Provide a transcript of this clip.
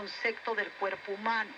concepto del cuerpo humano.